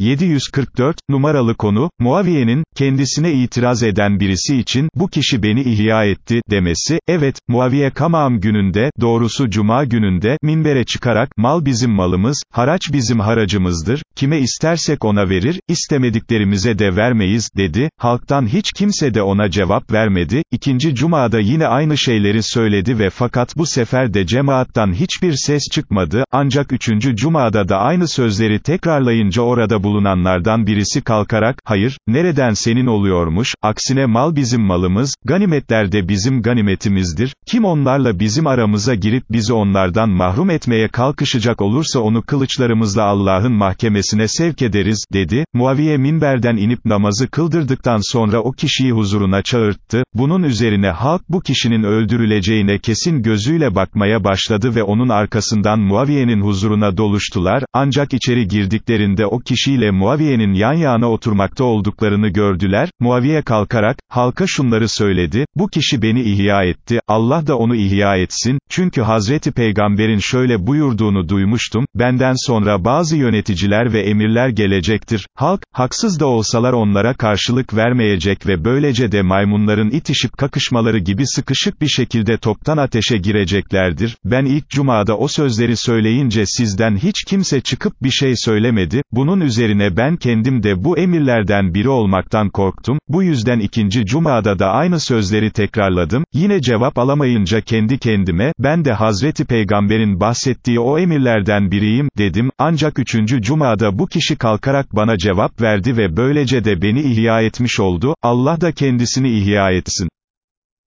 744, numaralı konu, Muaviye'nin, kendisine itiraz eden birisi için, bu kişi beni ihya etti, demesi, evet, Muaviye Kamam gününde, doğrusu Cuma gününde, minbere çıkarak, mal bizim malımız, haraç bizim haracımızdır, kime istersek ona verir, istemediklerimize de vermeyiz, dedi, halktan hiç kimse de ona cevap vermedi, ikinci Cuma'da yine aynı şeyleri söyledi ve fakat bu sefer de cemaattan hiçbir ses çıkmadı, ancak üçüncü Cuma'da da aynı sözleri tekrarlayınca orada bulunanlardan birisi kalkarak, hayır, nereden senin oluyormuş, aksine mal bizim malımız, ganimetler de bizim ganimetimizdir, kim onlarla bizim aramıza girip bizi onlardan mahrum etmeye kalkışacak olursa onu kılıçlarımızla Allah'ın mahkemesine sevk ederiz, dedi, Muaviye minberden inip namazı kıldırdıktan sonra o kişiyi huzuruna çağırttı, bunun üzerine halk bu kişinin öldürüleceğine kesin gözüyle bakmaya başladı ve onun arkasından Muaviye'nin huzuruna doluştular, ancak içeri girdiklerinde o kişiyle Muaviye'nin yan yana oturmakta olduklarını gördüler, Muaviye kalkarak, halka şunları söyledi, bu kişi beni ihya etti, Allah da onu ihya etsin, çünkü Hazreti Peygamber'in şöyle buyurduğunu duymuştum, benden sonra bazı yöneticiler ve emirler gelecektir, halk, haksız da olsalar onlara karşılık vermeyecek ve böylece de maymunların itişip kakışmaları gibi sıkışık bir şekilde toptan ateşe gireceklerdir, ben ilk cumada o sözleri söyleyince sizden hiç kimse çıkıp bir şey söylemedi, bunun üzerine ben kendim de bu emirlerden biri olmaktan korktum, bu yüzden ikinci cumada da aynı sözleri tekrarladım, yine cevap alamayınca kendi kendime, ben de Hazreti Peygamber'in bahsettiği o emirlerden biriyim, dedim, ancak üçüncü cumada bu kişi kalkarak bana cevap verdi ve böylece de beni ihya etmiş oldu, Allah da kendisini ihya etsin.